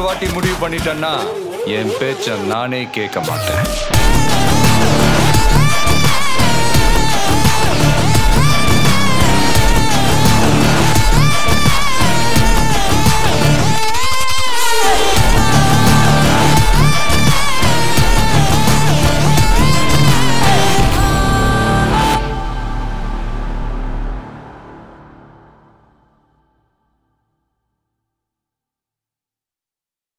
ஒரு வாட்டி முடிவு பண்ணிட்டேன்னா என் பேச்ச நானே கேட்க மாட்டேன்.